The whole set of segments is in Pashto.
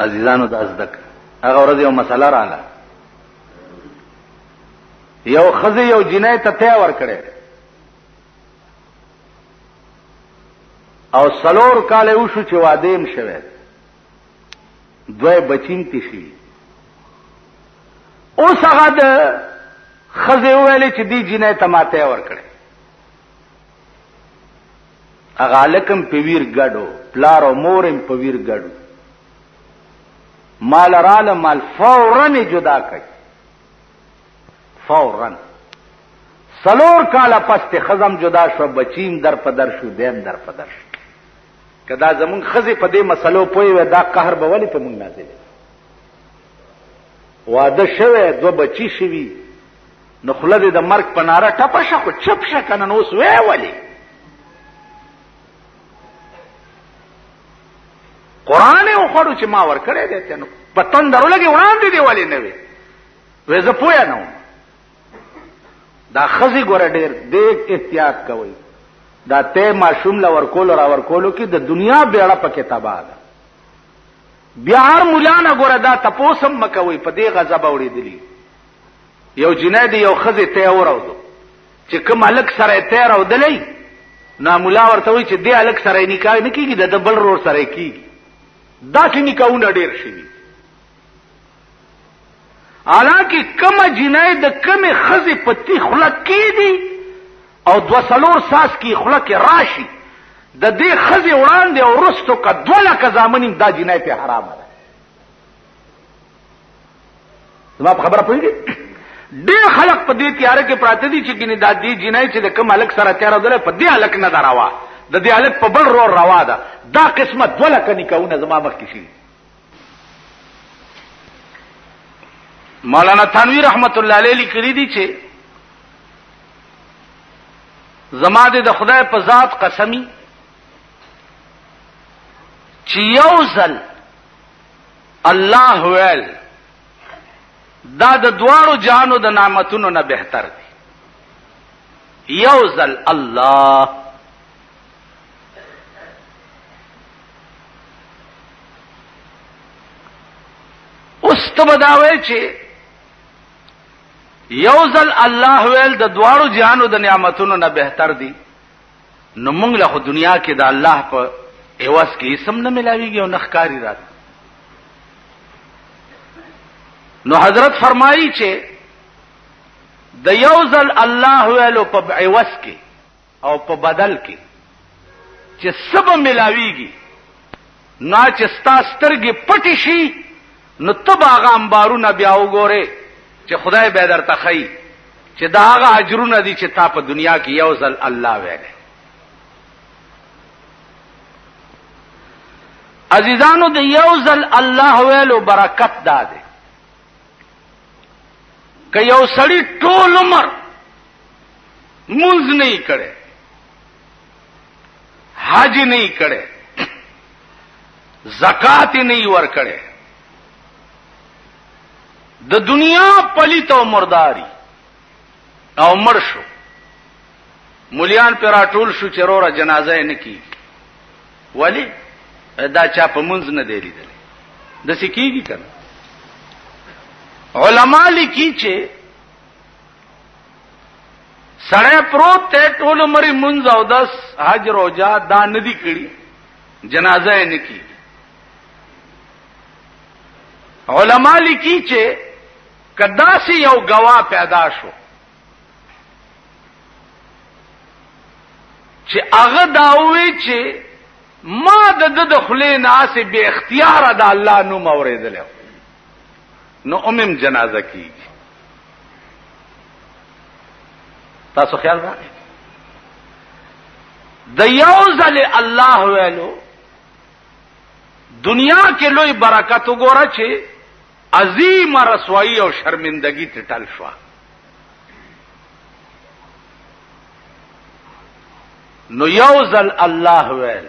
عزیزانو د ازدک هغه ورځ یو مسله رااله یو خزه یو جنای ته ته ور کړې او سلور کال یو شو چې واده هم شوه دوی بچیم تشي اوس هغه د خزه ویلې چې دی جنای ته ماته ور کړې هغه لکم په ویر ګډو پلار او مور هم په ویر ګډو مال رااله مال فورا جدا کړ فورا سلور کاله پس ته خزم جدا شو بچیم در په در شو دیم در په در شو کدا زمون خزه په دې مسلو پوي و دا قهر به ولې په مونږ نازل واده شوه دو بچی شوی نو خوله دې د مرګ په ناره ټپه شه خو چپ شه که نه نو اوس ویې ولې قرآن یې وخوړو چې ما ورکړی دی ته نو په تندر ولګې وړاندې دی ولې نه وې وې زه پوه نه وم دا ښځې ګوره ډېر دې احتیاط کوئ دا ته ماشوم له ورکولو را ورکولو کې د دنیا بیړه پکې تباه ده بیا هر مولا نه ګوره دا تپوسم مکوئ په دې غضب اورېدلی یو جنې دی یو خزه ته وراوځو چې کوم الک سره ته راودلې نا مولا ورته وی چې دې الک سره نکاح نه کیږي د بل رور سره کیږي دا چې نکاحونه ډیر شي حالانکه کوم جنې د کوم خزه پتی خلق کیدی او دو سلور ساس کی خلق راشي د دې خزه وړاندې او رستو کا دوله کا زامنیم دا جنې په حرام ده زما په خبره پوهیږي ډېر خلک په دې تیار کې پراته دي چې ګینه د دې جنای چې د کم الک سره تیار دره په دې الک نه دراوا د دې الک په بل رو روا ده دا قسمت ولا کني کونه زما مخ کې شي مولانا تنوی رحمت الله علیه لیکلی دي چې زما د خدای په ذات قسمی چې یو ځل الله ویل دا د دواړو جانو د نعمتونو نه بهتر دی یوزل الله اوس ته بداوي چې یوزل الله ویل د دواړو جانو د نعمتونو نه بهتر دی نو موږ له دنیا کې د الله په ایواز کې اسم نه ملاویږي او نخکاری رات نو حضرت فرمایي چې د یو ځل الله ویلو په ایواز کې او په بدل کې چې سب ملاویږي نه چې ستا سترګې پټې شي نو ته به هغه انبارونه بیا وګورې چې خدای به درته ښیي چې دا هغه اجرونه دي چې تا په دنیا کې یو ځل الله ویلی عزیزانو د یو ځل الله ویلو برکت دا دی که یو سړی ټول عمر مونږ نه کړي حج نه کړي زکات نه ور کړي د دنیا پلیت او مرداری او مړ شو مليان پر راټول شو چې روره جنازه نه کی ولی دا چا په منځ نه دی لیدل د سکیږي کنه علما لیکي چې سړی پروت ته ټول عمر منځ او دس حج روزه دا ندی کړی جنازه یې نکی علما لیکي چې کدا سي یو غوا پیدا شو چې هغه داوي چې ما د د خلې ناسې به اختیار د الله نوم اوریدل نو امم جنازه کیږي تاسو خیال راغی د یو ځل الله ویلو دنیا کې لوی برکت وګوره چې عظیم رسوایی او شرمندگی ته ټل شو نو یو ځل الله ویل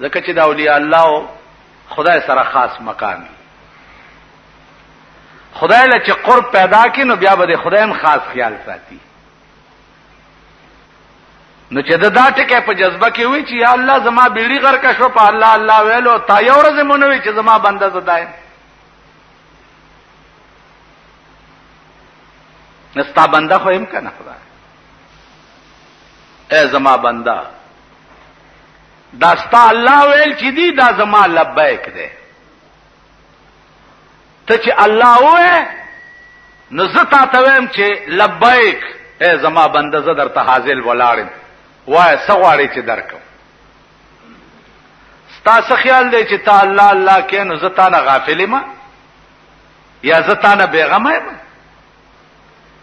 ځکه چې دا اولیاء الله او خدای سره خاص مقام دی خدای له چې قرب پیدا کړي نو بیا به د خدای هم خاص خیال ساتي نو چې دا دا ټکه په جذبه کې وی چې یا الله زما بیړی غر کا شو په الله الله ویلو تا یو ورځ مونږ وی چې زما بنده زدایم نستا بنده خو هم کنه خدای اے زما بندا دا ستا الله ویل چې دی دا زما لبیک دی ته چې الله وې نو زه تا ته ویم چې لبیک اے زما بنده زه درته حاضر ولاړم وای سغواړي چې درکم تاسو خیال دی چې تا الله الله کې نو زه تا نه غافل ما یا زه تا نه بیغمه ما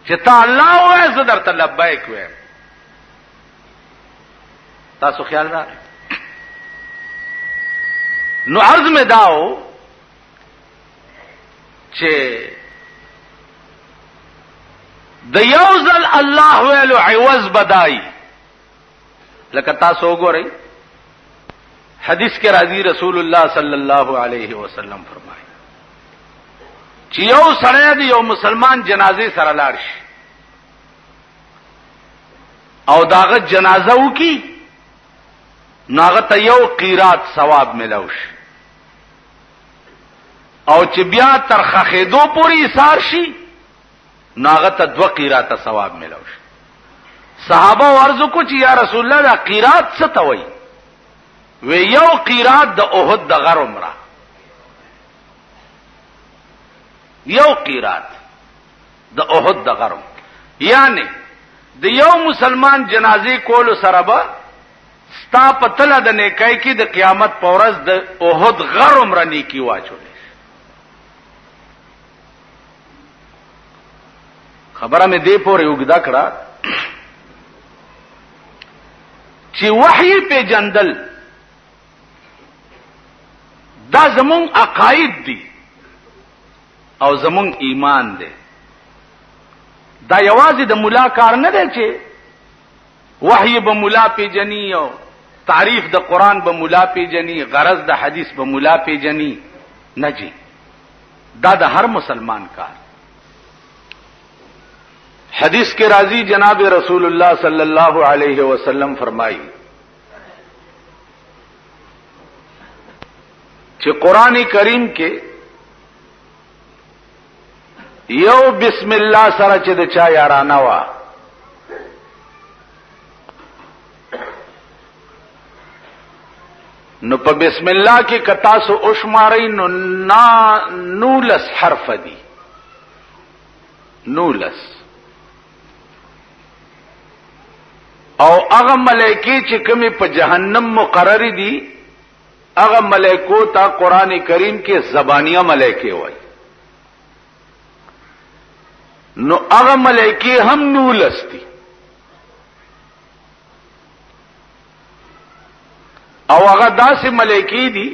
چې تا الله وې زه درته لبیک وې تاسو خیال را نو عرض مې داو چې د یو ځل الله ویلو عوض بدای لکه تاسو وګورئ حدیث کې راځي رسول الله صلی الله علیه وسلم فرمایي چې یو سړی دی یو مسلمان جنازه سره لاړ شي او داغه جنازه وکي ناغه ته یو قیرات ثواب ملو شي او چې بیا تر خخېدو پورې ایثار شي نو هغه ته دوه قیراته ثواب ملو شي صحابه ورز کو چې یا رسول الله دا قیرات څه ته وای وی یو قیرات د احد د غر عمره یو قیرات د احد د غر یعنی د یو مسلمان جنازي کول سره به ستا په تل د نیکای کې د قیامت پورز د احد غر عمره نیکی واچول خبره مې دې پورې وګدا کړه چې وحي په جندل دا زمون عقاید دي او زمون ایمان دی دا یوازې د مولا کار نه دی چې وحی به مولا پیجنی او تعریف د قران به مولا پیجنی غرض د حدیث به مولا پیجنی نه جی دا د هر مسلمان کار حدیث کې راضی جناب رسول الله صلی الله علیه وسلم فرمایي چې قران کریم کې یو بسم الله سره چې د چا یارانه وا نو په بسم الله کې کتا سو اوشماري نو نا نولس حرف دي نولس او هغه ملائکی چې کومې په جهنم مقرری دي هغه ملائکو ته قران کریم کې زبانیه ملائکه وای نو هغه ملائکه هم نولستی او هغه داسې ملائکه دي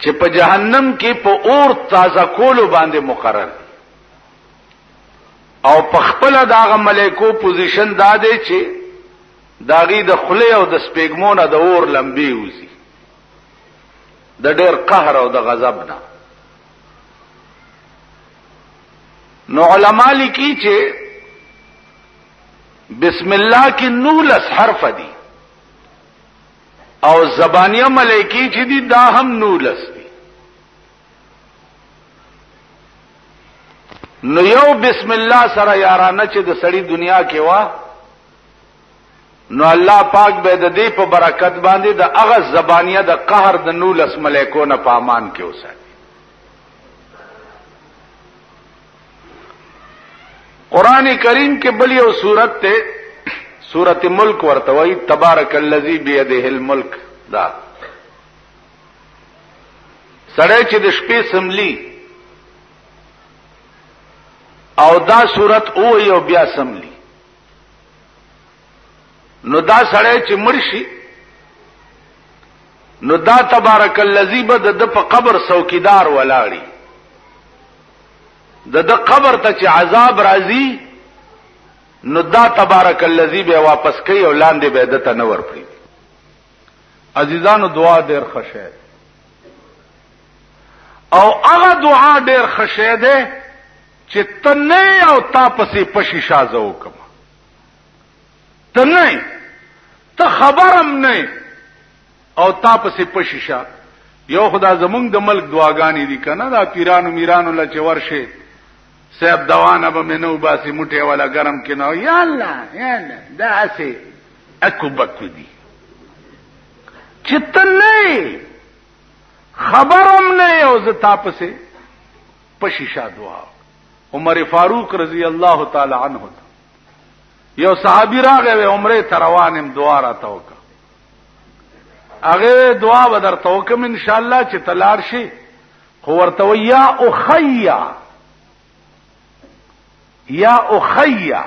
چې په جهنم کې په اور تازه کولو باندې مقرر دي او په خپل داغه ملائکو پوزیشن دا دی چې د هغوی د خولې او د سپېږمو نه د اور لمبې وځي د ډېر قهر او د غضب نه نو علما لیکي چې بسم الله کې نولس حرف دي او زبانیه ملائکی چې دي دا هم نولس دي نو یو بسم الله سره یارانه چې د سړی دنیا کې وا نو الله پاک به د دې په برکت باندې د هغه زبانیه د قهر د نو لس ملائکو نه پامان کې وساتي قران کریم کې بل یو صورت ته صورت ملک ورته وای تبارک الذی بيده الملک دا سړی چې د شپې سملی او دا صورت او یو بیا سملی نو دا سړی چې مړ شي نو دا تبارک الذی به د په قبر څوکیدار ولاړی د د قبر ته چې عذاب راځي نو دا تبارک الذی به واپس کوي او لاندې به د ته نه ورپړي عزیزانو دعا ډیر خشه او هغه دعا ډیر خشه ده چې ته نه او تا پسې پشي شازه وکم ته نه ته خبرم نه او تا پسې پشي شا یو خدا زمونږ د ملک دعاګانې دي کنه دا پیرانو میرانو لا چې ورشه صاحب دوانه به منو باسي موټه والا گرم کینو یا الله یا الله دا اسه اکو بکو دي چتن نه خبرم نه او زتا پسه په شیشه دعا عمر فاروق رضی الله تعالی عنہ یو صحابي راغی عمره تروانم دعا را توک هغه دعا به درته وکم ان شاء الله چې تلار شي خو ورته ویا او خیا یا او خیا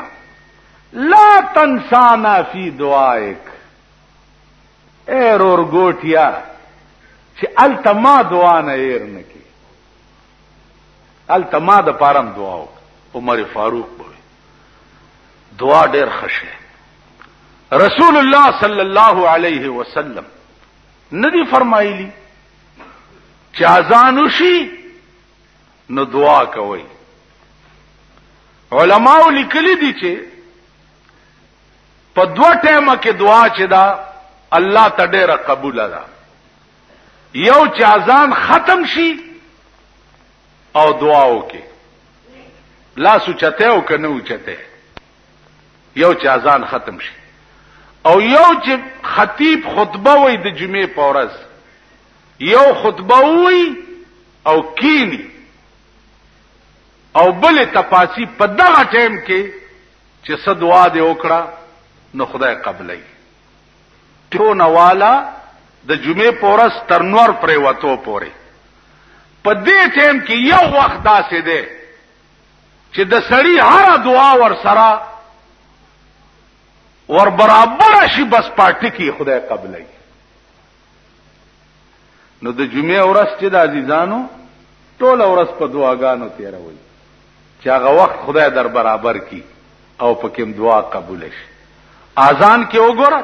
لا تنسانا فی دعائک اے رور ګوټیا چې التما دعا نه ایر نکی التما د پارم دعا وک عمر فاروق به دعا ډېر خشه رسول الله صلی الله علیه وسلم ندی فرمایلی چې اذان وشي نو دعا کوي علماء لیکلي دي چې په دوه ټیمه کې دعا چې دا الله ته ډېره قبول ده یو چې اذان ختم شي او دعا وکي لاس چته او کنه چته یو چې اذان ختم شي او یو چې خطیب خطبه وای د جمعې په ورځ یو خطبه وای او کینی او بل تپاسی په دغه ټیم کې چې صدوا دې وکړه نو خدای قبلای ټونه والا د جمعې پورس تر نور پرې وتو پورې په دې ټیم کې یو وخت داسې دی چې د سړی هر دعا ور سره ور برابر شي بس پارټي کې خدای قبلای نو د جمعې ورځ چې د عزیزانو ټول ورځ په دعاګانو تیروي چې هغه وخت خدای در برابر کی او پکې دعا قبول شي اذان کې وګوره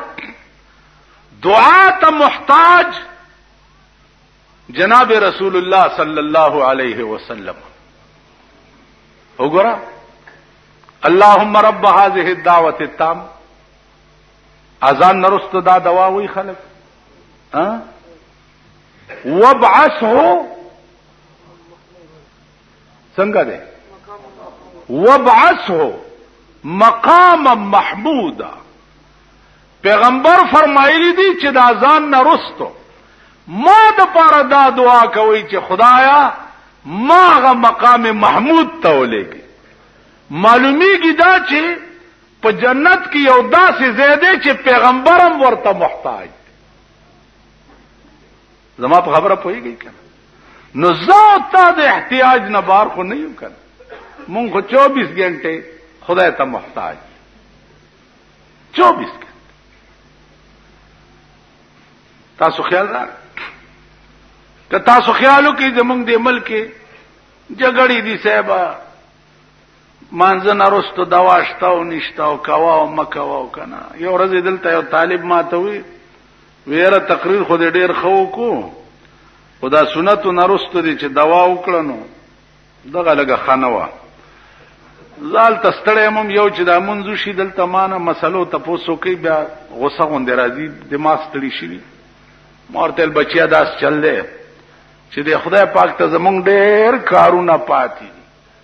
دعا ته محتاج جناب رسول الله صلی الله علیه وسلم وګوره اللهم رب هذه الدعوه التامه اذان نرست دا دوا وی خلک وابعثه څنګه ده وابعثه مقاما محمودا پیغمبر فرمایلی دی چې دا ځان نه رستو ما د پاره دا دعا کوي چې خدایا ما غ مقام محمود ته ولېږي معلومیږي دا چې په جنت کې یو داسې ځای دی چې پیغمبرم ورته محتاج زما په خبره پوهیږي کنه نو زه تا د احتیاج نه بار خو نه یم کنه مونږ خو 24 غنټه خدای ته محتاج 24 غنټه تاسو خیال را که تاسو خیالو کې زمونږ د ملک جګړې دي صاحب مانځه نه رستو دوا شته او نشته او کوا او مکوا او کنه یو ورځ دلته یو طالب ماته وی ویره تقریر خو دې ډیر خو کو او دا سنت نه رستو دي چې دوا وکړنو دغه لګه خنوا زال تستړې مم یو چې دا منځو شي دلته مانه مسلو ته پوسو کوي بیا غوسه غوندې راځي دماغ ستړي شي مارتل بچیا داس چل دی چې د خدای پاک ته زمونږ ډېر کارونه پاتې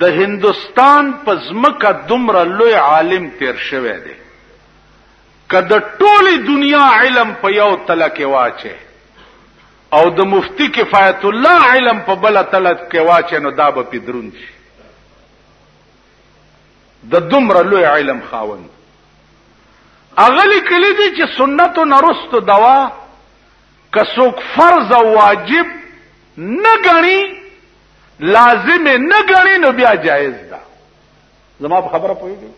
د هندوستان په ځمکه دومره لوی عالم تیر شوی دی که د ټولې دنیا علم په یو تله کې واچي او د مفتی کفایت الله علم په بل تله کې واچي نو دا به پدرون شي د دومره لوی علم خاوند اغلی کلی دی چې سنت او نرست دوا که څوک فرض او واجب نه غني لازم نه غني نو بیا جایز ده زما په خبره پوهیږي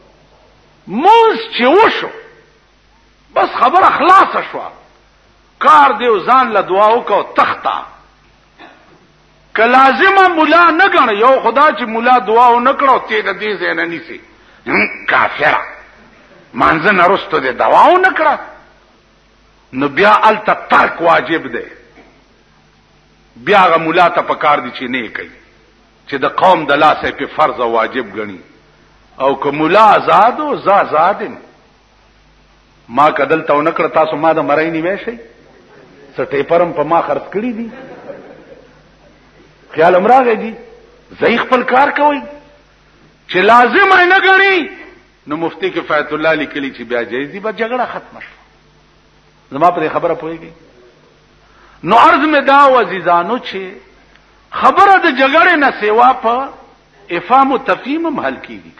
مونږ چې وشو بس خبره خلاص شو کار دیو ځان له دعا وکاو تختا که لازمه مولا نه غني یو خدا چې مولا دعا و نه کړو ته د دې زنه نیسی کافره مانځه نرستو دې دعا و نه کړه نو بیا ال تک واجب ده بیا هغه مولا ته پکار دي چې نه کوي چې د قوم د لاسه په فرض او واجب غني او که مولا آزاد او زا آزادم ما کدل ته نکړه تاسو ما د مرای نیوي شي سټې پرم په ما خرڅ کړی دي خیال امراغه دي زئی خپل کار کوي چې لازم نه غني نو مفتی کفایت الله لیکلی چې بیا جایزي به جګړه ختم شوه زما په خبره پوهیږي نو عرض مې دا و عزیزانو چې خبره د جګړې نه سیوا په افهام او تفهیم هم حل کیږي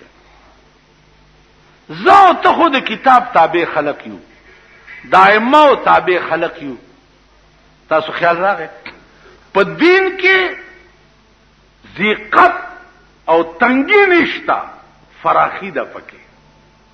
زه او ته خو د کتاب تابع خلق یو دائمه او تابع خلق یو تاسو خیال راغی په دین کې ذیقت او تنگی نشتا فراخی ده پکې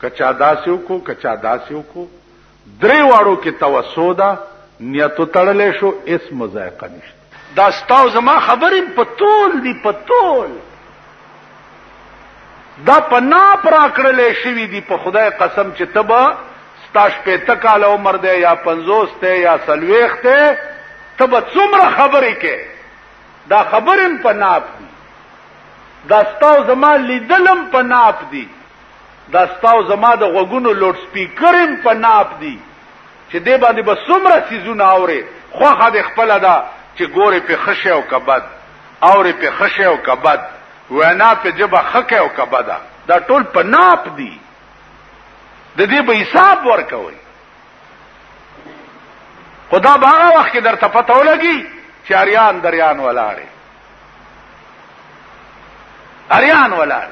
که چا داسې وکړو که چا داسې وکړو درې واړو کې توسو ده نیت تړلې شو اس مزایقه نشته دا ستاو زما خبرې په تول دی په تول دا په ناپ را کړلې شوی دی په خدای قسم چې تبا ستاش په تکاله عمر دی یا 50 ته یا سلويخ ته تبا څومره خبرې کې دا خبرم په ناپ دی دا ستاو زما لیدلم په ناپ دی دا ستا او زما د غوګونو لوډ سپیکر هم په ناپ دي چې دې باندې به څومره سيزونه اوري خوخه د خپل ده چې ګوري په خشه او کبد اوري په خشه او کبد وینا په جبه خکه او کبدا دا ټول په ناپ دي د دې به حساب ورکوي خدا باغه وخت کې درته پته ولګي چاریان دریان ولاړې اریان ولاړ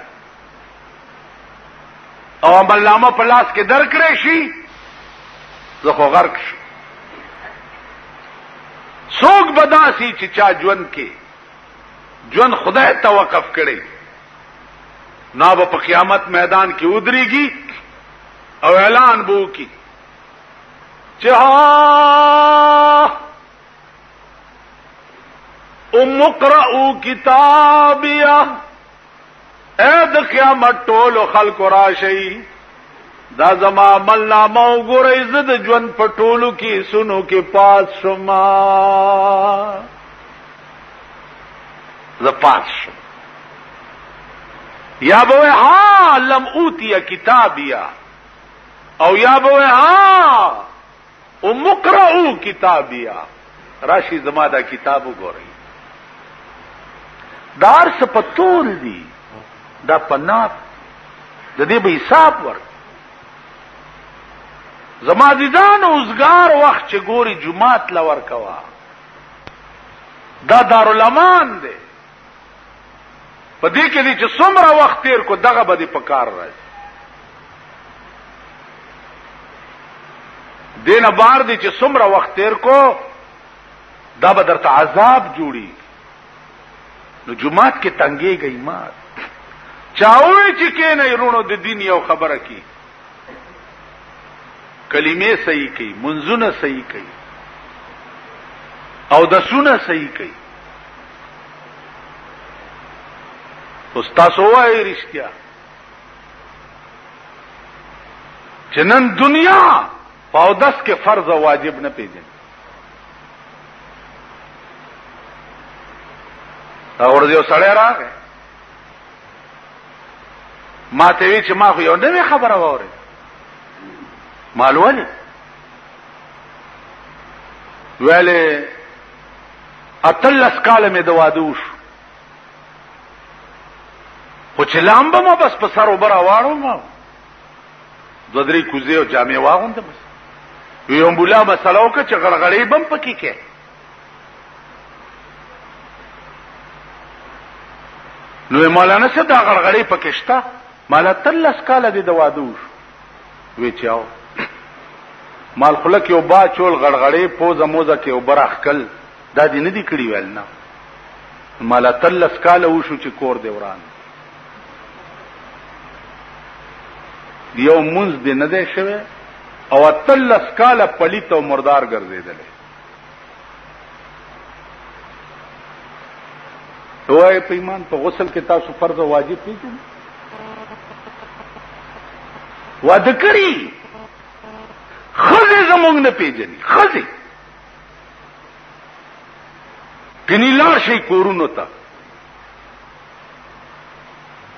او عمل نامه په لاس کې درکړې شي زه خو غرق شو څوک بداسي چې چا ژوند کې ژوند خدای ته وقف کړي نا په قیامت میدان کې ودرېږي او اعلان بو کی چې ها ام اقرأو کتابیا اے د قیامت ټول خلق راشي دا زما عمل نامه وګورئ زه د ژوند په ټولو کې سونو کې پات شوم زه پات شوم یا به ها لم اوتیا کتابیا او یا به ها او مقرؤ کتابیا راشي زما دا کتاب وګورئ دار څه په تول دي دا پناپ د دې به حساب ور زما د ځان اوسګار وخت چې ګوري جمعات لور کوا دا دارالمان دی په دې کې دي چې څومره وخت تیر کو دغه به دې په کار راځي دینه بار دي چې څومره وخت تیر کو دا به درته عذاب جوړي نو جمعات کې تنګي گئی ما چاوي چې کې نه رونو د دین یو خبره کی کلمې صحیح کړي منځونه صحیح کړي او د سونه صحیح کړي استاسو وای رښتیا چې نن دنیا پاودس کې فرض او واجب نه پیژني دا ورځ یو سړی راغی ما ته وی چې ما خو یو نوې خبره وره مالوالي ویلې اتلس کاله مې د واده وشو خو چې لامبه ما بس په سر اوبه راواړو ما دوه درې کوزې او جامې واغوندم بس یو مولا مسله وکړه چې غړغړې بم پکې کې نو مولانا څه دا غړغړې پکې شته مالا تلس کاله دې د واده وشو وی چاو مال خلک یو با چول غړغړې پوزه موزه کې وبراخ کل دا دې نه دی کړی ویل نه مال تلس کال وشو چې کور دی وران یو منز دې نه دی شوه او تلس کال پلیت او مردار ګرځیدل دوای په ایمان په غسل کې تاسو فرض او واجب پیژنئ واده کړی خزه زمونږ نه پیژني خزه کني لار شي کورونو ته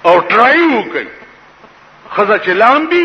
او ټرای وکړي خزه چلام بي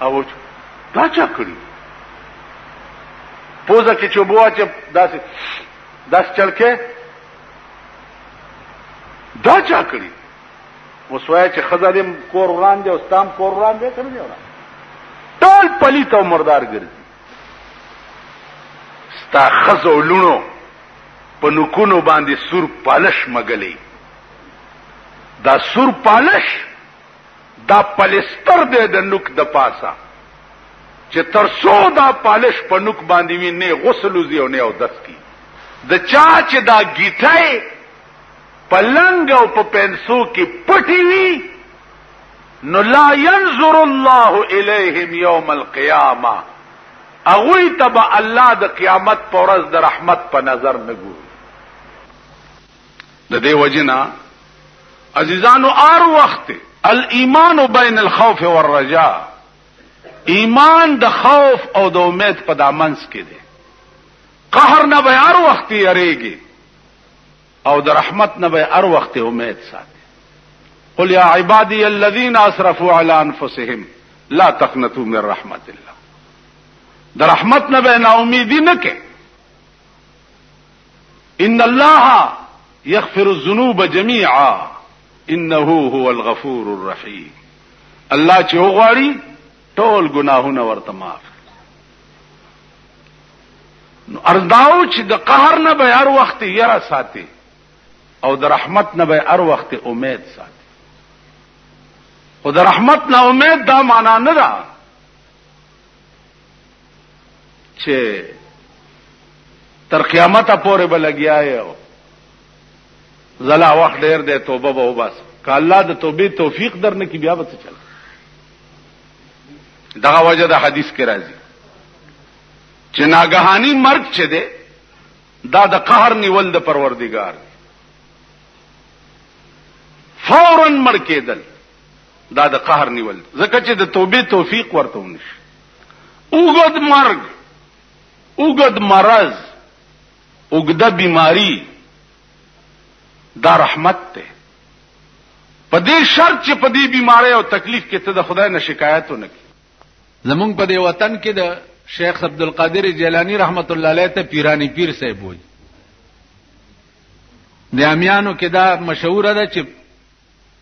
او دا چا کړی پوزه کې چوبو اچ داسې داس چلکه دا چا کړی وسوای چې خزالم کور وران دی او ستام کور وران دی کنه دی وران ټول پلیت او مردار ګرځي ستا خزو لونو په نکونو باندې سور پالش مګلې دا سور پالش دا پلستر دی د نوک د پاسه چې ترسو دا پالش په نوک باندې وي نه غسل وزي او نه او دس کی د چا چې دا گیټه په لنګ او په پنسو کې پټي وي نو لا ينظر الله اليهم يوم القيامه اغوی تبا الله د قیامت پر ورځ د رحمت په نظر نه ګوري د دې وجنا عزیزانو ار وخت الايمان بین الخوف والرجاء ایمان د خوف او د امید په دامنس کې دی قهر نه به ار وخت یریږي او د رحمت نه به ار وخت امید ساتي قل یا عبادی الذین اسرفوا علی انفسهم لا تقنطوا من رحمت الله د رحمت نه به نا امیدی نه کې ان الله يغفر الذنوب جميعا انه هو الغفور الرحيم الله چې وغواړي ټول ګناهونه ورته معاف نو ارزداو چې د قهر نه به هر وخت یره ساتي او د رحمت نه به هر وخت امید ساتي خو د رحمت نه امید دا معنا نه ده چې تر قیامت پورې به لګیا یو زلا وخت ډیر دی توبه به وباس که الله د توبې توفیق درنه کی بیا به څه چل دغه وجه د حدیث کې راځي چې ناګهانی مرګ چه دی دا د قهر نیول د پروردگار دی فورا مړ کېدل دا د قهر نیول ځکه چې د توبې توفیق ورته ونشي اوګد مرګ اوګد مرض اوګده بیماری دا رحمت ته په دې شرط چې په دې بیماری او تکلیف کې ته د خدای نه شکایت ونه کی زمونږ په دې وطن کې د شیخ عبد القادر جیلانی رحمت الله علیه ته پیرانی پیر صاحب وای د امیانو کې دا مشهور ده چې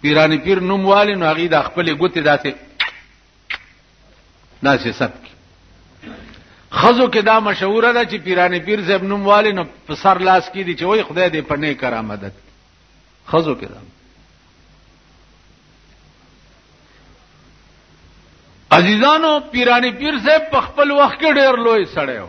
پیرانی پیر نوم والی نو هغه د خپل ګوتې داسې دا چې سب کی خزو کې دا مشهور ده چې پیرانی پیر صاحب نوم والي نو په سر لاس کې دي چې وای خدای دې پنه کرا مدد خزو کې دا عزیزانو پیرانی پیر صاحب په خپل وخت کې ډېر لوی سړی و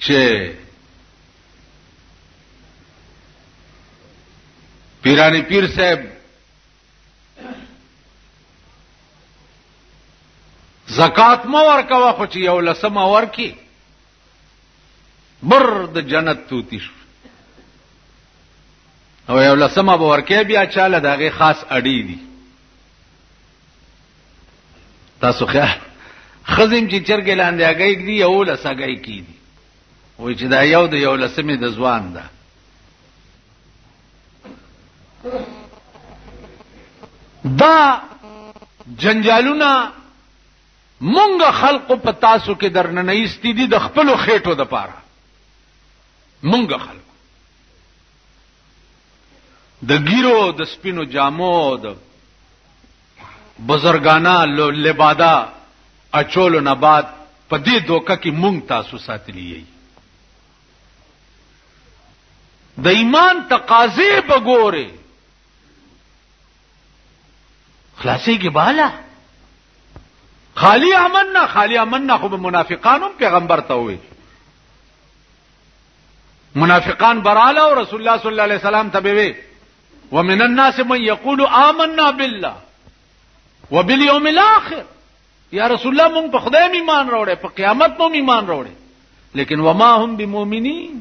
چې پیرانی پیر صاحب زکات مو ورکوا خو چې یو لسمه ورکی بر د جنت توتی شو او یو لسمه به ورکه بیا چاله دغه خاص اړی دي تاسو ښه خزم چې چرګې لاندې هګۍ کړي یو لس هګۍ کیږي وای چې دا یو د یو لسمې د ځوان ده دا جنجالونه مونږ خلقو په تاسو کې درننه ایستې دي د خپل خېټو د پاره مونږ خلق د ګیرو د سپینو جامو د بزرګانا لبادا اچولو نه بعد په دې دوکه کې مونږ تاسو ساتلی یی د ایمان تقاضې په ګوره خلاصې کې بالا خالی امن نه خالی امن نه خو منافقانو پیغمبر ته وي منافقان براله او رسول الله صلی الله علیه وسلم ته وی ومن الناس من یقول آمنا بالله وبالیوم الاخر یا رسول الله مونږ په خدای ایمان راوړې په قیامت مو ایمان راوړې لیکن وما هم بمؤمنین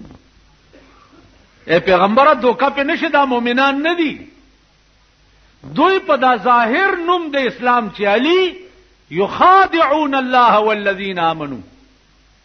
اے پیغمبره دوکا په نشه دا مؤمنان نه دي دوی په دا ظاهر نوم د اسلام چې علي یخادعون الله والذین آمنوا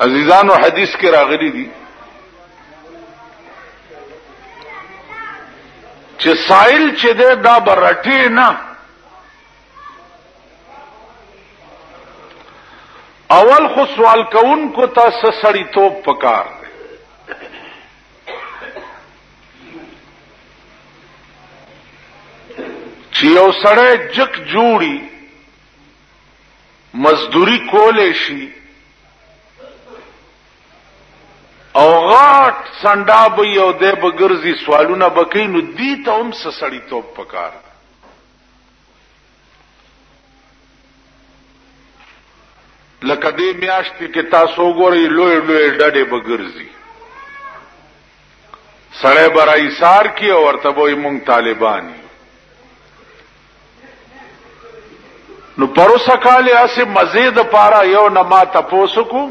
عزیزانو حدیث کې راغلي دي چې سائل چې ده دا برټي نه اول خو سوال کون کو تا سسړی توپ پکار دی چې یو سړی جک جوړي مزدوري کولای شي او غاټ سنډا به یو د بګرزي سوالونه بکې نو دی ته هم سړی توپ پکار لکه دې میاشتې کې تاسو ګورئ لوی لوی ډډې بګرزي سړی برای سار کی او ورته وای مونږ طالبانی نو پروسه کاله اسې مزید پارا یو نه ما تاسو کو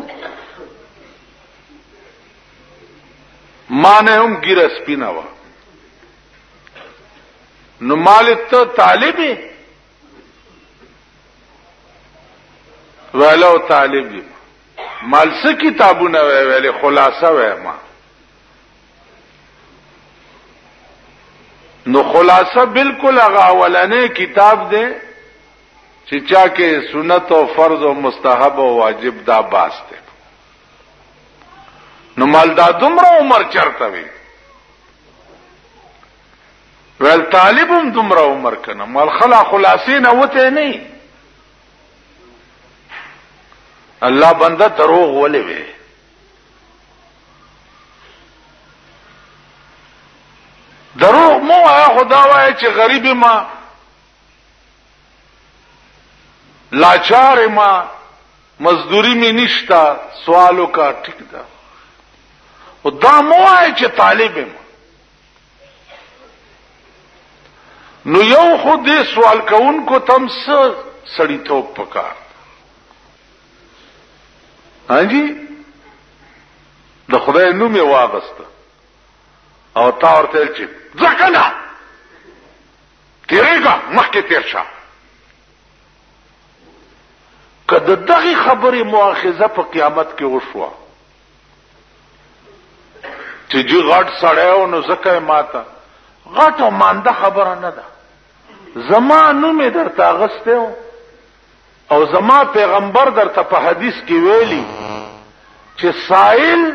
مانه هم ګیره سپینا وا نو مال ته طالبې ویلو طالب دی مال څه کتابونه ویلې خلاصه وای ما نو خلاصه بالکل هغه اولنې کتاب دی چې چا کې سنت او فرض او مستحب او واجب دا باس دی نو مال دا دومره عمر چرته وي ول طالبم دومره عمر کنه مال خلا خلاصې نه وته نه الله بنده دروغ ولې وي دروغ مو وایه خدا وایه چې غریب ما لاچار ما مزدوری می نشتا سوالو کا ټیک دا او دا مو وایه چې طالب ما نو یو خو دې سوال کوونکو تم سړی توپ پکار انجی د خدای نوم یې واغست او تا ورته چې ځکه نه تیرېګا مخکې تیر شه که د دغه خبرې مؤاخذه په قیامت کې وشوه چې جی غټ سړی او نو ځکه ماته غټ او مانده خبره نه ده زما نوم یې درته اغستی و او زما پیغمبر درته په حدیث کې ویلي چې سائل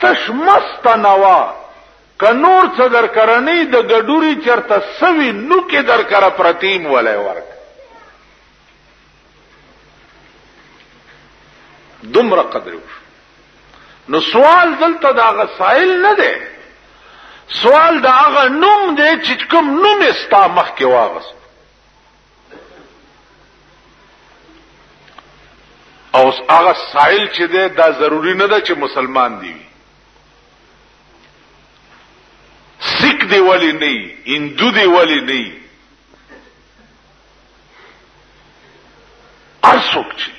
تش مست نوا که نور څه درکرنی د ګډوري چرته سوي نو کې درکره پرتیم ولای ورک دومره قدر وشو نو سوال دلته دا غ سائل نه دی سوال دا غ نوم دی چې کوم نوم استا مخ کې واغس او هغه سائل چې ده دا ضروری نه ده چې مسلمان دی سکھ دی ولی نه هندو دی ولی نه ارسوک چی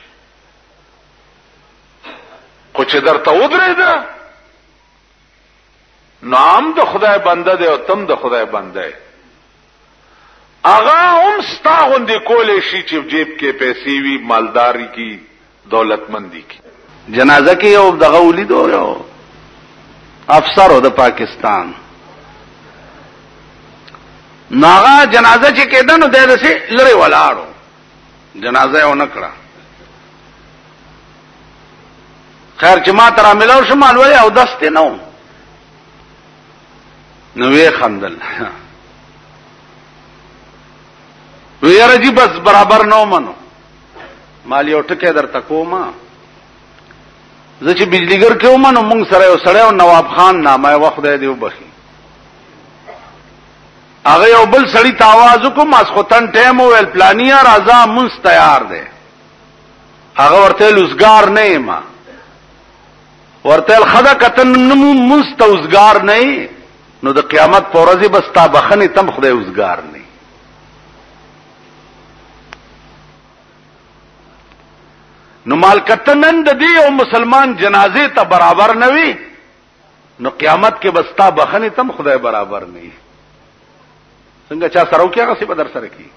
خو چې درته ودرې ده نام د خدای بنده دی او تم د خدای بنده دی اغا هم ستا غوندې کولې شي چې جیب کې پیسې وي مالداري کی دولتمندي کی جنازه کې یو دغه ولیدو یو افسر د پاکستان ناغا جنازه چې کېده نو د دې لري ولاړو جنازه یې ونکړه خیر چې ما ترا ملاو شو مال وای او دسته نو نو وی خندل وی راځي بس برابر نو منو مال یو ټکه در تکوما زه چې بجلیګر کې ومنو مونږ سره یو سړی او نواب خان نامه وخت دی وبخي هغه یو بل سړی تاواز کو ماس ختن ټیم ویل پلانیا رضا مونږ تیار دی هغه ورته لوزګار نه یم ورته خدا کتن نمو مست اوزګار نه نو د قیامت پر ورځ بس تا بخنه تم خدای اوزګار نه نو مال کتنن د دې او مسلمان جنازه ته برابر نه وي نو قیامت کې بستا بخنه تم خدای برابر نه څنګه چا سره وکي هغه څه بدر سره کی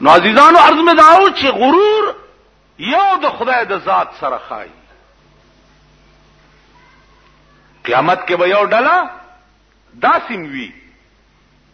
نو عزیزانو عرض مې داو چې غرور یو د خدای د ذات سره خای قیامت کې به یو ډله داسیم وی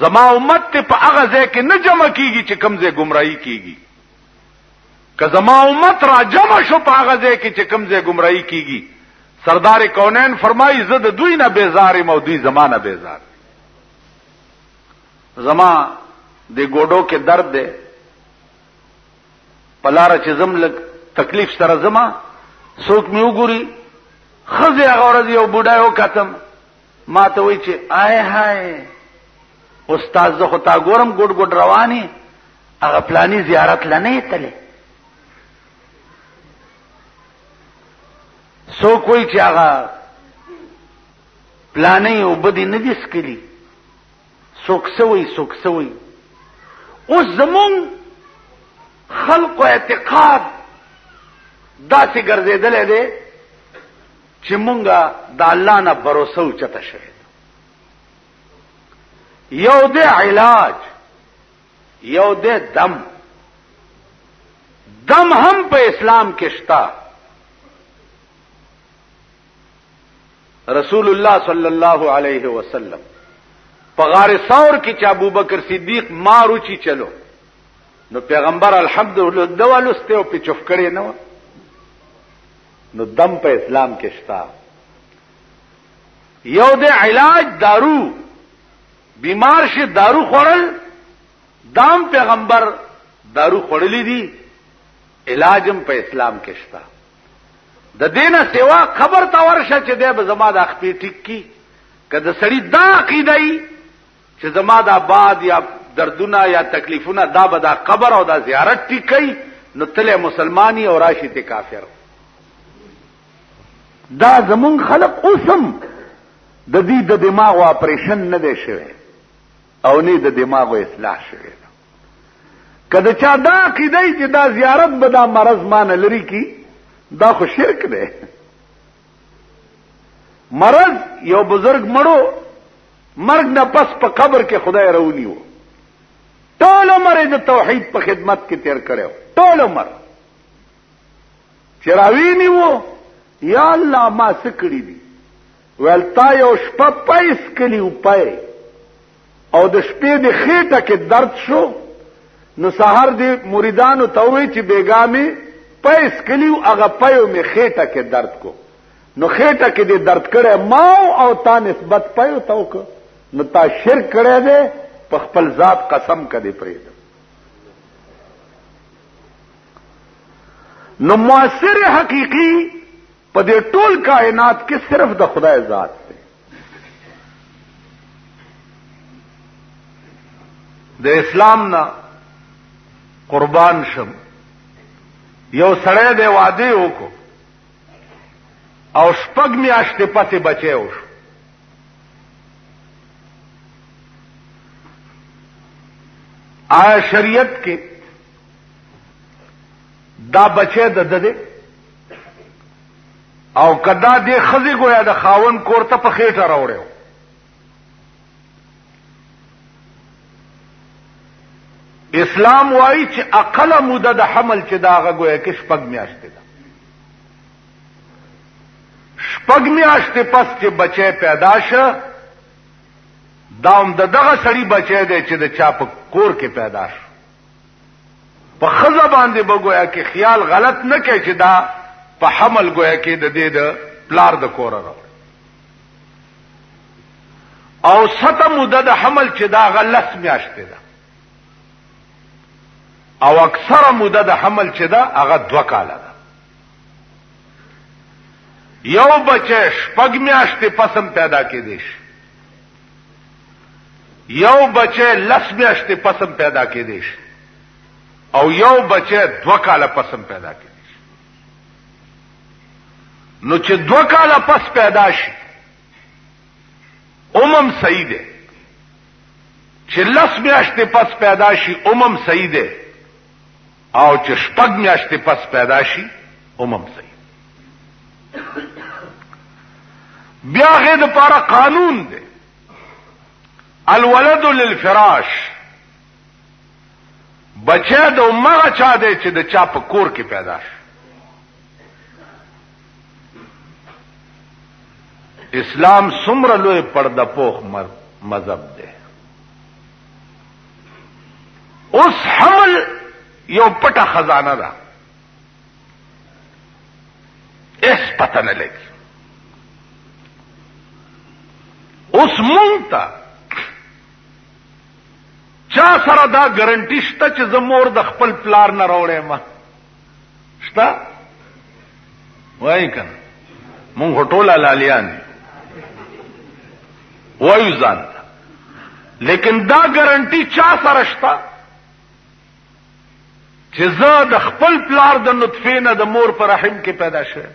زما امت ته په هغه ځای کې نه جمع کیږي چې کوم ځای گمراهي کیږي که زما امت را جمع شو په هغه ځای کې چې کوم ځای گمراهي کیږي سردار کونین فرمایي زه د دوی نه بیزار مو دوی زمانہ بیزار زما د ګوډو کې درد دی پلار چې زم لګ تکلیف سره زما څوک مې وګوري خزه هغه ورځ یو بډای وکتم ما ته وای چې آی هاي استاد زه خو تا ګورم ګډ ګډ رواني هغه پلاني زیارت لنه تله سو کوئی چې هغه پلانې او بدی نه دي سکلی سوکسوي سوکسوي اوس زمون خلق اعتقاد داسې ګرځېدل دی چې مونږه د الله نه بروسه اوچته شوی ده یو د علاج یو د دم دم هم په اسلام کې شتا رسول الله صلی الله علیه وسلم په غار ثور کې چې ابوبکر صدیق مارو چی چلو نو پیغمبر الحمدلله دوالسته او په چفکړې نه نو دم په اسلام کې شته یو د علاج دارو بیمار شي دارو خورل دام پیغمبر دارو خورلې دي علاجم په اسلام کې شته د دینه سیوا خبر تا ورشه چې د زما د اخپی ټیک کی کله سړی دا عقیدای چې زما دا باد یا دردونه یا تکلیفونه دا به دا قبر او دا زیارت ټیک کوي نو تله مسلمانی او راشي ته کافر دا زمون خلق اوسم د دې د دماغ اپریشن نه دی شوی او نه د دماغ اصلاح شوی کله چا دا عقیده چې دا زیارت به دا مرض مان لري کی دا خو شرک دی مرض یو بزرگ مړو مرګ نه پس په قبر کې خدای راونیو ټول عمر د توحید په خدمت کې تیر کړو ټول عمر چراوی نیو یا الله ما سکړی دی ولتا یو شپه پیس کلی او پای او د شپې د خېټه کې درد شو نو سحر دی مریدانو ته وی چې بیګامي پیس کلی او هغه پيو می خېټه کې درد کو نو خېټه کې دې درد کړي ما او تا نسبت پيو تو کو نو تا شرک کړي دې په خپل ذات قسم کړي پرې نو موثر حقيقي په دې ټول کائنات کې صرف د خدای ذات دی د اسلام نه قربان شم یو سړی دی واده وکړو او شپږ میاشتې پسې بچی وشو آیا شریعت کې دا بچی د ده دی او کدا دې ښځې ګویا د خاون کور ته په خېټه راوړی اسلام وایي چې اقله موده د حمل چې دا هغه ګویا کې شپږ میاشتې ده شپږ میاشتې پس چې بچی پیدا شه دا هم د دغه سړي بچی دی چې د چا په کور کې پیدا شو په خزه باندې به گویا کې خیال غلط نه کوي چې دا په حمل گویا کې د دې د پلار د کور راو او سته موده د حمل چې دا غلس میاشتې ده او اکثره موده د حمل چې ده هغه دوه کاله ده یو بچه شپږ میاشتې پسم پیدا کېدی شي یو بچه لس میاشتې پسم پیدا کېدی شي او یو بچه دوه کاله پسم پیدا کېدی نو چې دوه کاله پس پیدا شي اومم صحیح دی چې لس میاشتې پس پیدا شي اومم صحیح دی او چې شپږ میاشتې پس پیدا شي اومم صحیح بیا غې د پاره قانون دی الولد للفراش بچی د عمره چا دی چې د چا په کور کې پیدا شي اسلام څومره لوی پرده پوخ مذهب دی اوس حمل یو پټه خزانه ده اس پته نه لګي اوس مونږ ته چا سره دا ګارنټي شته چې زه مور د خپل پلار نه راوړې ما شته وای کنه مونږ ټول لالیان وایو ځان لیکن دا ګارنټي چا سره شته چې زه د خپل پلار د نطفه نه د مور پر رحم کې پیدا شوم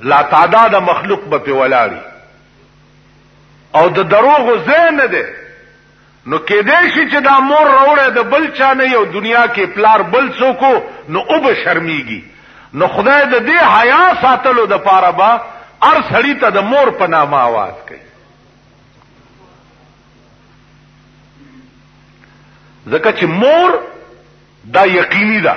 لا تعداد مخلوق به په ولاړی او د دروغ زین نه ده نو کې دې شي چې دا مور راوړې د بل چا نه یو دنیا کې پلار بل څوک نو او به شرمېږي نو خدای د دې حیا ساتلو د پاره با ار سړی ته د مور په نامه आवाज کوي ځکه چې مور دا یقیني ده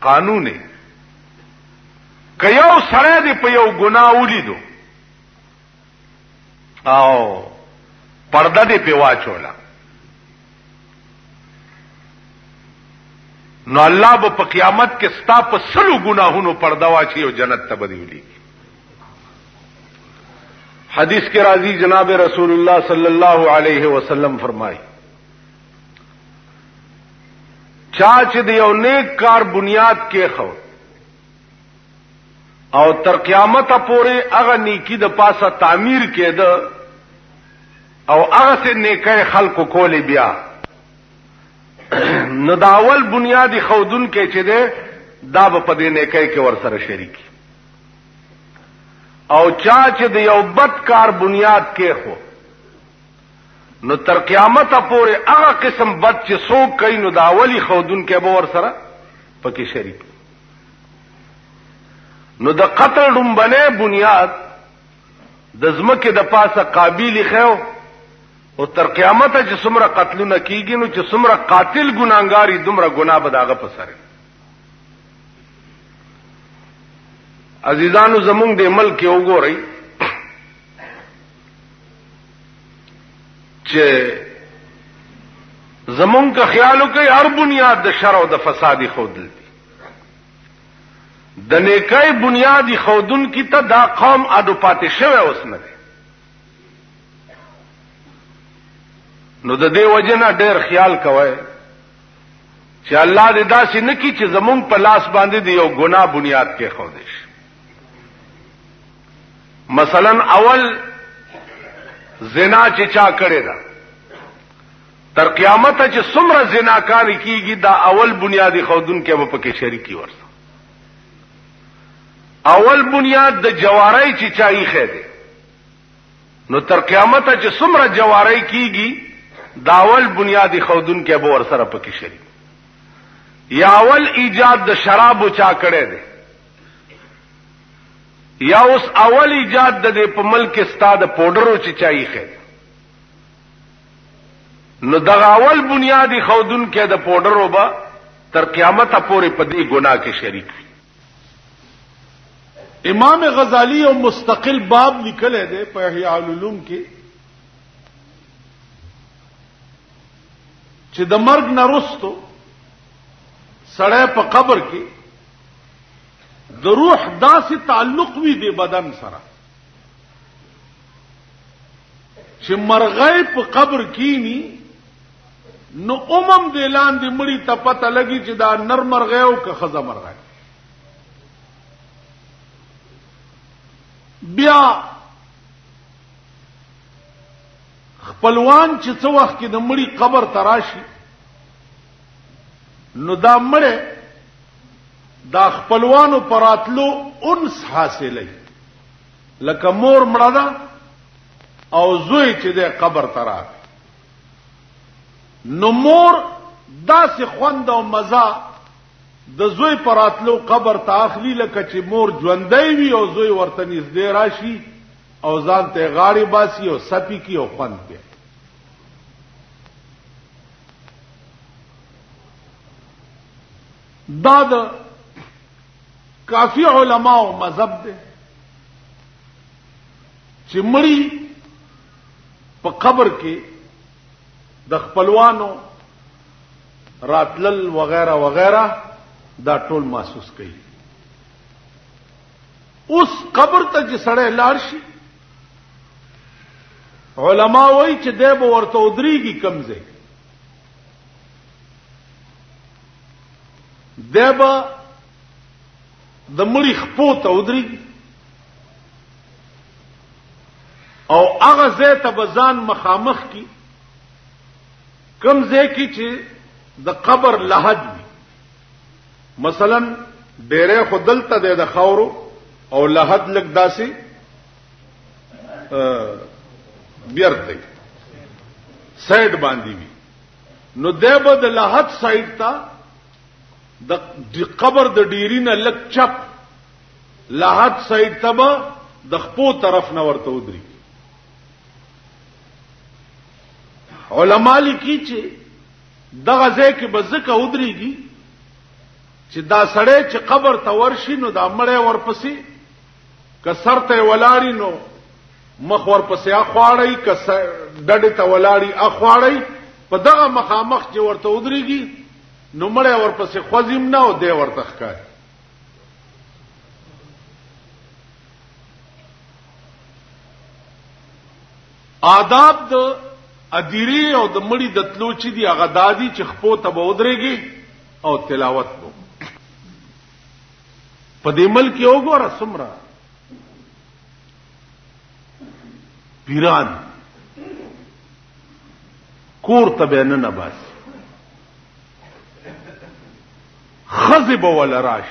قانون که یو سره دی په یو ګناه ولیدو او پرده دی په واچولا نو الله به په قیامت کې ستا په سلو ګناهونو پرده واچي او جنت ته بدیولي حدیث کې راځي جناب رسول الله صلی الله علیه وسلم فرمایي چا چې د یو نیک کار بنیاد کېښو او تر قیامت پورې هغه نیکی د پاسه تعمیر کېده او هغه سه نیکه خلکو کولې بیا نو داول بنیادی خودون کې چې ده دا به په دې نیکه کې ور سره شریکی او چا چې د یو بد کار بنیاد کې خو نو تر قیامت پورې هغه قسم بد چې څوک کوي نو دا اولی خودون کې به ور سره پکې شریک نو د قتل ډومبنه بنیاد د زمکه د پاسه قابل خو او تر قیامت چې څومره قتلونه کیږي نو چې څومره قاتل ګناګاری دومره ګنا به داغه پسره عزیزانو زمونږ د ملک وګورئ چې زمونږ که خیال وکړي هر بنیاد د شر او د فسادي خودل دي د نیکای بنیادی خودن کی ته دا قوم اډو پاتې شوی اوس نه دی نو د دې وجنه ډېر خیال کوی چې الله دې داسې نه کی چې زمونږ په لاس باندې دی یو ګناه بنیاد کې خودش مثلا اول زنا چې چا کړی دا تر قیامت چې څومره زناکار کیږي دا اول بنیادی خودن کې به پکې شریکی ورسه اول بنیاد د جوارای چې چای خېده نو تر قیامت چې څومره جوارای کیږي دا اول بنیادی خودن کې به ورسره پکې شریک یا اول ایجاد د شراب چا کړی دی یا اوس اول ایجاد د دې په ملک کې ستا د پودرو چې چای خې نو دغه اول بنیادی خودون کې د پودرو به تر قیامت پورې په دې ګناه کې شریک وي امام غزالی او مستقل باب لیکل دی په احیاء العلوم کې چې د مرګ نرستو سړی په قبر کې د روح داسې تعلق وي د بدن سره چې مرغۍ په قبر کینی نو امم د لاندې مړی ته پته لګي چې دا نر مرغۍ او که خزه مرغۍ بیا خپلوان چې څو وخت کې د مړی قبر تراشي نو دا مړه دا خپلوانو پراتلو انس حاصلې لکه مور مړه ده او زوی چې د قبر ترا نو مور داسې خوند او مزه د زوی پراتلو قبر ته اخلي لکه چې مور ژوندۍ وي او زوی ورته نږدې راشي او ځان ته غاړي باسي او سپي کی او خوند کوي دا د کافی علما او مذهب دی چې مړی په قبر کې د خپلوانو راتلل وغیرہ وغیرہ دا ټول محسوس کړي اوس قبر ته چې سړی لاړ شي علما وایي چې دی به ورته ودرېږي کوم ځای دی به د مړي خپو ته ودرېږي او هغه ځای ته به ځان مخامخ کړي کوم ځای کې چې د قبر لحد وي مثلا ډیره خو دلته د خاورو او لحد لګ داسي بیرته سایډ باندې وي نو دبه د لحد سایډ ته د قبر د ډیرینه لک چپ لحد سایډ ته به د خپو طرف نه ورته ودري علما لیکي چې دغه ځای کې به ځکه ودرېږي چې دا سړی چې قبر ته ورشي نو دا مړی ورپسې که سر ته ولاړی نو مخ ورپسې اخواړی که ډډې ته ولاړی اخواړی په دغه مخامخ چې ورته ودرېږي نو مړی ورپسې خوځیم نه او دی ورته ښکاري آداب د ادیرې او د مړي د تلو چې دی هغه دادی چې خپو ته به ودرېږي او تلاوت وو په دې ملک یو ګوره سمرا پیران کور ته به نه نباس خزب ولراش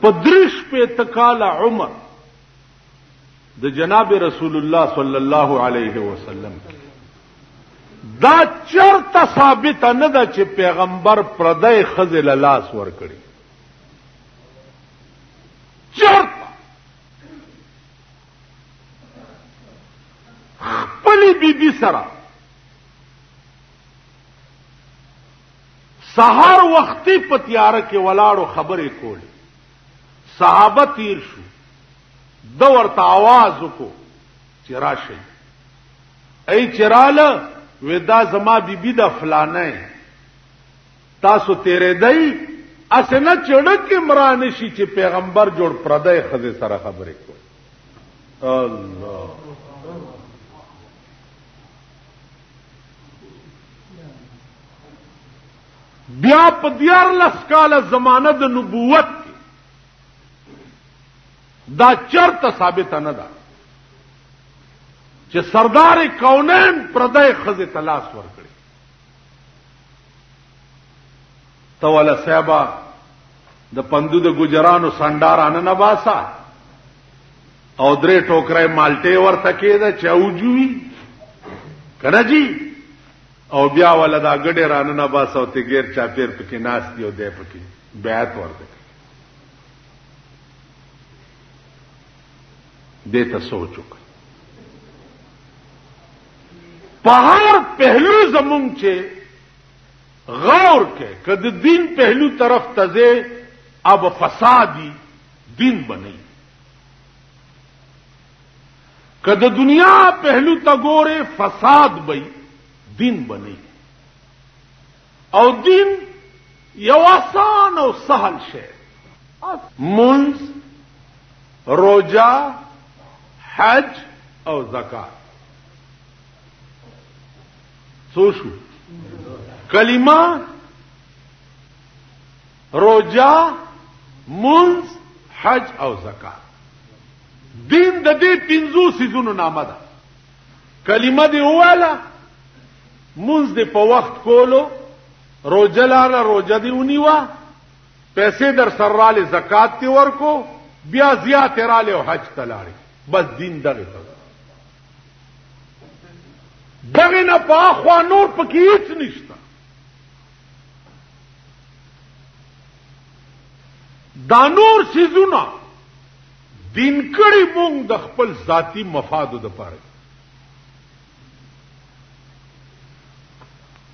په درش په تکال عمر د جناب رسول الله صلی الله علیه وسلم دا چرته ثابت نه ده چې پیغمبر پردای خزل لاس ور کړی چرته خپل بیبي بی سره سهار وختي په تیاره کې ولاړو خبرې کولې صحابه تیر شو د ورته आवाज وکړو چې راشي ای چراله ودا زما بیبي د فلانه تاسو تیرې دی اسنه چړک عمران شي چې پیغمبر جوړ پردې خزه سره خبرې کوي الله بیا په دیار لس کال زمانه د نبوت کې دا چرته ثابت نه ده چې سردار کونین پردای خزه تلاش ورکړي توله صاحب د پندو د ګجرانو سندارانه نه باسا او درې ټوکرې مالټې ورته کېده چې اوجوي کنه جی او بیا ولا دا ګډه رانه نه با سوتې غیر چا پیر پکې ناس دی او دې پکې بیعت ورته دې ته سوچو په هر پهلو زمونږ چې غور کې کد دین پهلو طرف تزه اب فسادی دین به نه که د دنیا پهلو ته ګورې فساد به دین به نه او دین یو آسان او سهل شی منز روجا حج او زکات سوشو کلمه روجا منز حج او زکات دین د دې پنځو سيزونو نامه ده کلمه دی واله منز دې په وخت کولو روجه لاله روجه دی ونیوا پیسې در سراله زکات تی ورکو بیا زیات رااله او حج تلاړي بس دین دغه ته دغه نه په خوا نور پکې هیڅ نشته دا نور سیزونه دین کړي مونږ د خپل ذاتی مفاد د پاره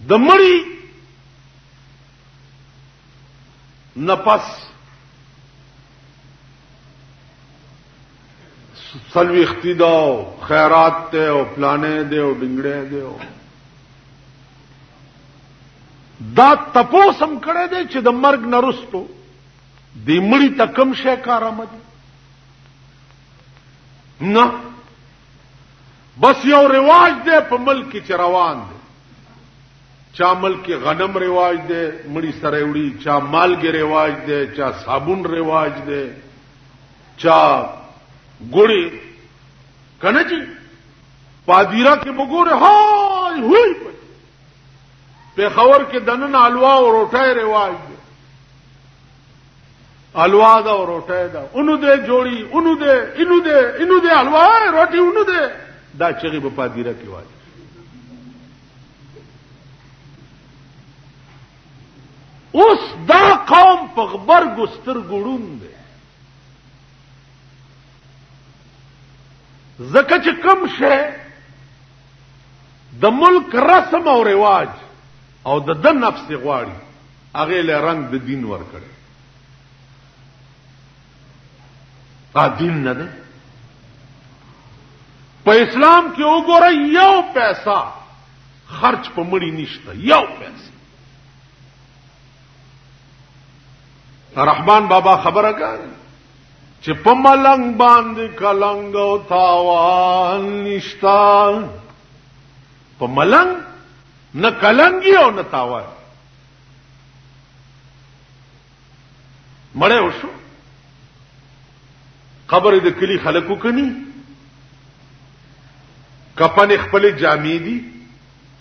د مړی نفس سلويختی دا او خیرات ته او پلانې دی او ډنګړې دی او دا تپوسم کړه دی چې د مرګ نرستو د مړی تکم شې کارامد نه بس یو رواج دی په ملک کې روان دی چا ملک غنم رواج دی مړی سره وړي چا مالګه رواج دی چا صابون رواج دی چا ګړي کنه چې پادیرا کې وګوره هاي هوي په خبر کې دنن الوا او روټه رواج دی الوا دا او روټه دا اونو دې جوړي اونو دې انو دې انو دې الوا روټي اونو دې دا چغي په پادیرا کې وایي اوس دا قوم په غبر ګستر ګړون دی زکه چې کم شي د ملک رسم او رواج او د د نفس غواړي هغه له رنگ د دین ور کړي دا دین نه ده په اسلام کې وګوره یو پیسہ خرچ په مړی نشته یو پیسې رحمان بابا خبره کوي چې په ملنګ باندې کلنګ او تاوان نشتا په ملنګ نه کلنګي او نه تاوان مړې وشو قبر د کلی خلکو کني کپن خپل جامې دي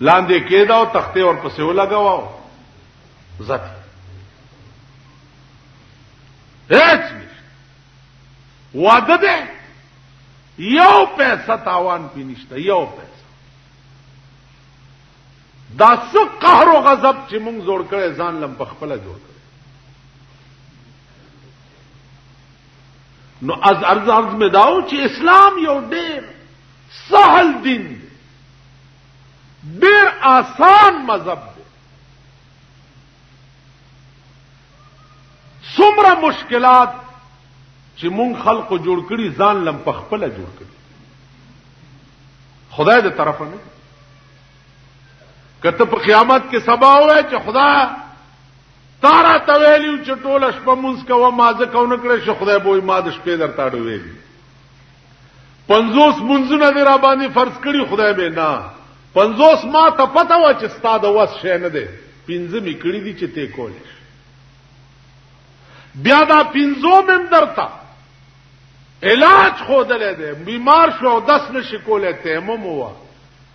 لاندې کېدا او تختې ور پسې ولګاو زت هیڅ واده ده یو پیسې تاوان پې نشته یو پیسې دا څه قهر او غضب چې مونږ جوړ کړي ځان لم په خپل جوړ کړي نو از ارز ارز مې داو چې اسلام یو ډېر سهل دین دی ډیر آسان مذهب دی څومره مشکلات چې مونږ خلقو جوړ کړي ځان لم په خپل جوړ کړي خدای دې طرف نه کته په قیامت کې سبا وای چې خدا تارا تویلیو چې ټول شپه مونږ کوه مازه کو نه کړې چې خدای به ما د شپې درته ویلی پنځوس منځونه دې را باندې فرض کړي خدای به نه پنځوس ما ته پته و چې ستا د وس شی نه دی پنځه مې کړي دي چې ته کولې بیا دا پنځو مم درته علاج خودلې دی بیمار شو او دس نشي کولای تیمم و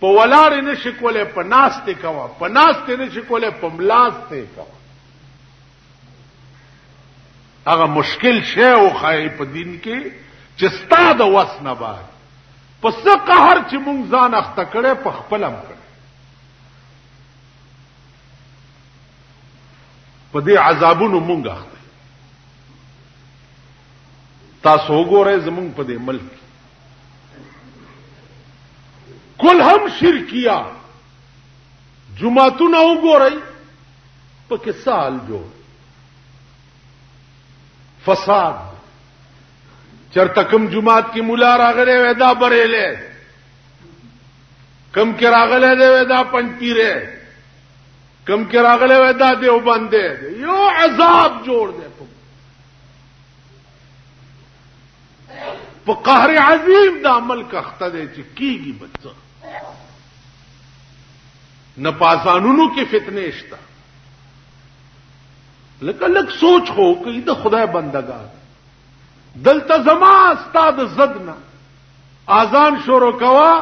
په ولار نشي کولای په ناس ته کوا په ناس ته نشي کولای په ملاس ته کوا هغه مشکل شی او خای په دین کې چې ستا د وس نه بار پس قهر چې مونږ ځان اخته کړي په خپلم کړي په دې عذابونو مونږ اخته تاسو وګورئ زمونږ په دې ملک کل هم شرکیا جمعتون وګورئ پکسال جو فساد چرته کم جمعات کې مولا راغله وې دا بریلې کم کې راغله دې وې دا پنځ پیره کم کې راغله وې دا دیو باندې یو عذاب جوړ دې په قهر عظیم دا عمل کخته دې چې کیږي بچو نه پاسانونو کې فتنه شته لکه لک سوچ خو کوي د خدای بندگان دلته زما استاد زدنا اذان شروع کوا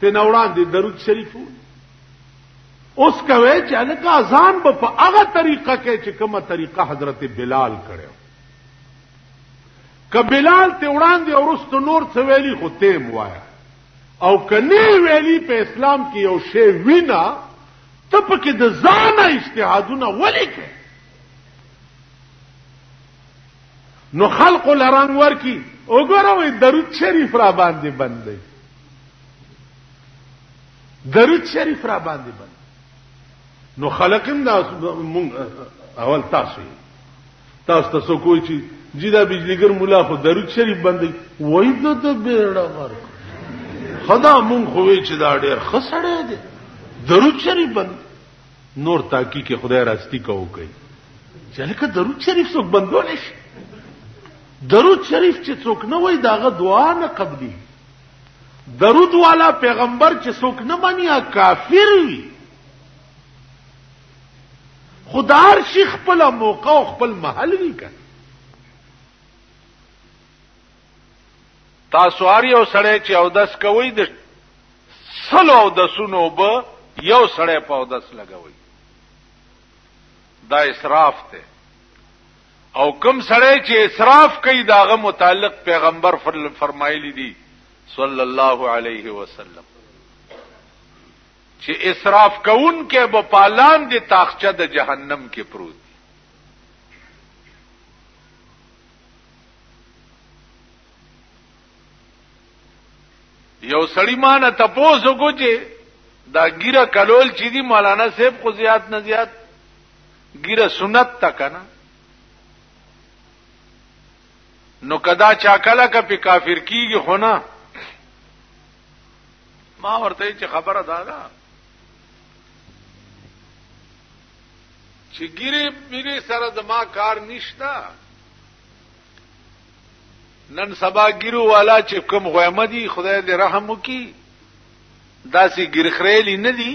ته نوړان دي درود شریف اوس کوي چې الکه اذان به په هغه طریقه کې چې کومه طریقه حضرت بلال کړو کبلال ته وړاندې اورست نور څه ویلي خو تیم وایا او کني ویلي په اسلام کې یو شی وینا ته پکې د ځان اجتهادونه ولې کوي نو خلق لرنګ ورکی وګوروي درود شریف را باندې بندي درود شریف را باندې بندي نو خلقم دا اول تاسو تاسو ته څوک وایي چې جی دا بجلیګر مولا خو درود شریف باندې وای ته ته بیړه ورک خدا مونږ خو وی چې دا ډېر خسړې دي درود شریف باندې نور تاکی کې خدای راستی کو کوي چې لکه درود شریف څوک بندول شي درود شریف چې څوک نه وای داغه دعا نه قبلي درود والا پیغمبر چې څوک نه مانی کافر وي خدار شي خپل موقع او خپل محل وی کړ تاسو هر یو سړی چې او دس کوي د سلو او دسونو به یو سړی په او دس لګوي دا اسراف ته او کم سړی چې اسراف کوي داغه متعلق پیغمبر فرمایلی دی صلی الله علیه وسلم چې اسراف کوونکی به په لاندې تاخچه د جهنم کې پروت وي یو سړی مانه تپوس وکړو چې دا ګیره کلول چې دی مولانا صاحب خو زیات نه زیات ګیره سنت تا کنه نو کدا چا کله کا په کافر کیږي خو نه ما ورته چې خبره ده دا چې ګيري ميري سره د ما کار نشتا نن سبا ګيرو والا چې کوم غوامه دي خدای دې رحم وکي داسي ګرخريلي نه دي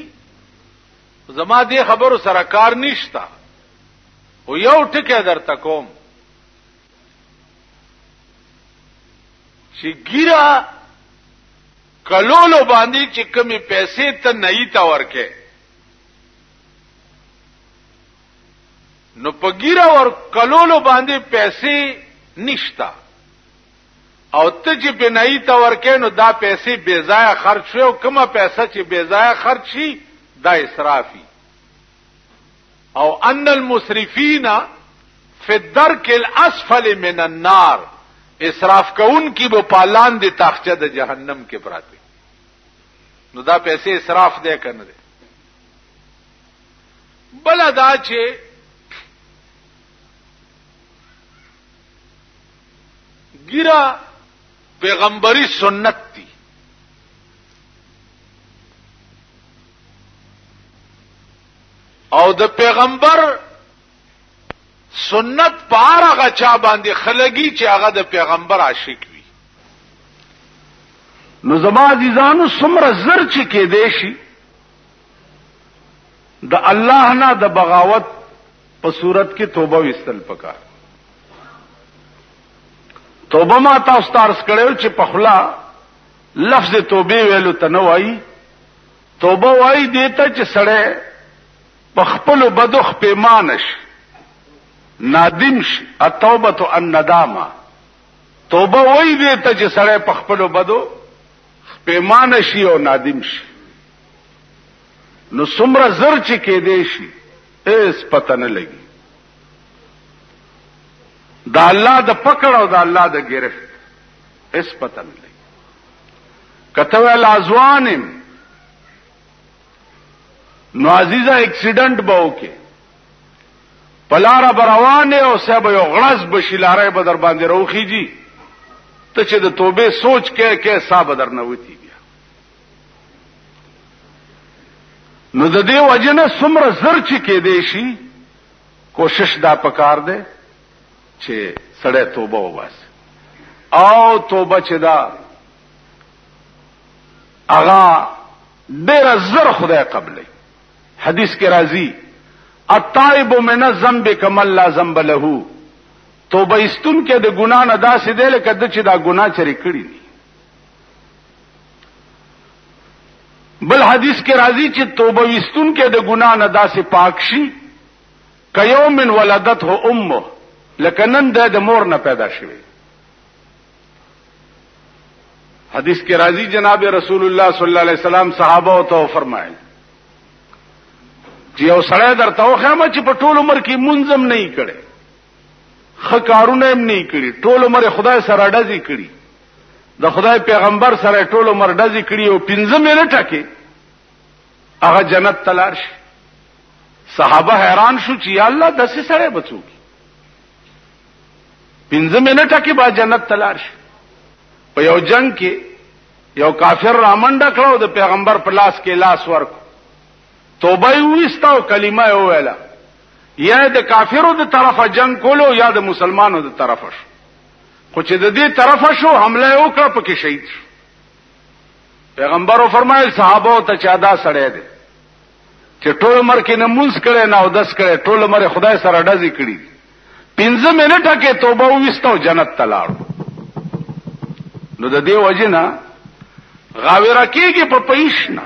زما دې خبرو سره کار نشتا او یو ټکی درته کوم چې ګیرا کلولو باندې چې کمی پیسې ته نه ای تا ورکه نو په ګیرا ور کلولو باندې پیسې نشتا او ته چې بنای تا ورکه نو دا پیسې بې ځای خرج شو کومه پیسې چې بې ځای خرج شي دا اسرافي او ان المسرفین فی الدرک الاسفل من النار اسراف کون کی به پالان دی تاخچه د جهنم کې پراته نو دا پیسې اسراف دی کنه دی بل دا چې ګیرا پیغمبري سنت دی او د پیغمبر سنت پار هغه چا باندې خلګي چې هغه د پیغمبر عاشق وي نو زما عزیزانو سمره زر چې کې دی شي د الله نه د بغاوت په صورت کې توبه وستل پکار توبه ما تاسو تارس کړو چې په خلا لفظ توبه ویلو تنوي توبه وایي دې ته چې سړی په خپلو بدو خپېمانه شي، نادم شي، التوبة الندامه. توبه وایي دې ته چې سړی په خپلو بدو خپېمانه شي او نادم شي. نو څومره زر چې کېدی شي هېڅ پته نه لګي. د الله د پکړ او د الله د گرفت اس پتن لګي کته ول ازوانم نو عزیزه اکسیډنټ به وکي پلار بروانه او سبب یو غلس بشیلاره به در باندې روخیږي ته چې د توبې سوچ کې کې حساب در نه وتی نو د دې وجنه سمره زر چې کې دی شي کوشش دا پکار دی چې سړی توبه وباسي او توبه چې دا اغا ډیر زر خدای قبلې حدیث کې راځي التائب من الذنب کما لا ذنب له توبه استون کې د ګنا نه داسې دی لکه د چې دا ګنا چری کړی بل حدیث کې راځي چې توبه وستون کې د ګنا نه داسې پاک شي کيوم من ولدته امه لکه نن د مور نه پیدا شوی حدیث کې راځي جناب رسول الله صلی الله علیه وسلم صحابه او ته فرمایل چې یو سړی درته وخم چې په ټول عمر کې منظم نه کړي خکارونه هم نه کړی ټول عمر خدای سره ډزې کړی د خدای پیغمبر سره ټول عمر ډزې کړی او پنځه منټه کې هغه جنت تلار شي صحابه حیران شو چې یا الله داسې سره بچو پنځه منټه کې با جنت تلار شي په یو جنگ کې یو کافر رامنډه کړو د پیغمبر په لاس کې لاس ورکو توبه یې وستا او کلمه یې وویله یا د کافرو د طرفه جنگ کولو یا د مسلمانو د طرفه شو خو چې د دې طرفه شو حمله وکړه پکې شهید شو پیغمبر او فرمایل صحابه او ته چا دا سړی دی چې ټول عمر کې نمونز کړي نه او دس کړي ټول عمر خدای سره ډزې کړي پنځه منټه کې توبه وستو جنت ته لاړ نو د دې وجنه غاوره کېږي په پیښ نه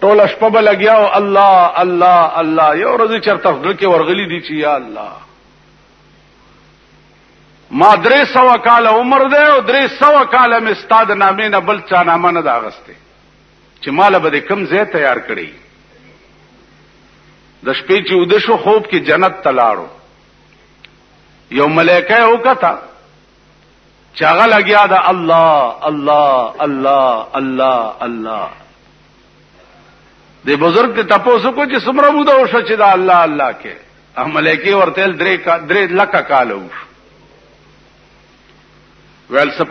ټول شپه به لګیاو الله الله الله یو ورځ چرته غږ کې ورغلی دی چې یا الله ما درې سو کال عمر دی او درې سو کال مې استاد نامې نه بل چا نامه نه دا غسته چې مال به کم زه تیار کړی د شپې چې ودشو خوب کې جنت تلاړو یو ملائکه وکتا چاغه لګیا دا الله الله الله الله الله د بزرگ ته تاسو کو چې سمره مو دا او شچ دا الله الله کې ملائکه ورته درې کا درې لکه کال وو ویل سب